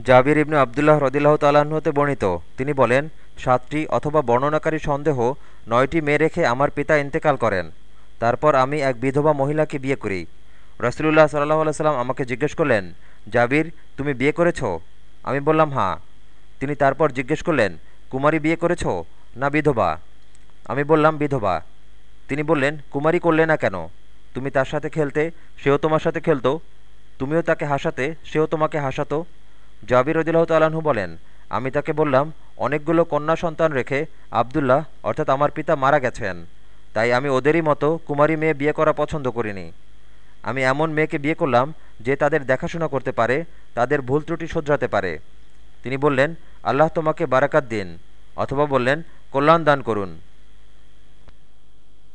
জাবির ইবনু আবদুল্লাহ রদিল্লাহ হতে বর্ণিত। তিনি বলেন, সাতটি অথবা বর্ণনাকারী সন্দেহ নয়টি মেয়ে রেখে আমার পিতা ইন্তেকাল করেন। তারপর আমি এক বিধবা মহিলাকে বিয়ে করি। রসুলুল্লাহ সাল্লাহ সাল্লাম আমাকে জিজ্ঞেস করলেন, জাবির, তুমি বিয়ে করেছ? আমি বললাম হাঁ তিনি তারপর জিজ্ঞেস করলেন, কুমারী বিয়ে করেছ না বিধবা? আমি বললাম, বিধবা। তিনি বললেন, কুমারী করলে না কেন? তুমি তার সাথে খেলতে, সেও তোমার সাথে খেলতো। তুমিও তাকে হাসাতে, সেও তোমাকে হাসাতো। জাবির রদিল্লাহ তালাহু বলেন, আমি তাকে বললাম, অনেকগুলো কন্যা সন্তান রেখে আবদুল্লাহ, অর্থাৎ আমার পিতা মারা গেছেন। তাই আমি ওদেরই মতো কুমারী মেয়ে বিয়ে করা পছন্দ করিনি। আমি এমন মেয়েকে বিয়ে করলাম যে তাদের দেখাশোনা করতে পারে, তাদের ভুল ত্রুটি শোধরাতে পারে। তিনি বললেন, আল্লাহ তোমাকে বারাকাত দিন। অথবা বললেন, কল্যাণ দান করুন।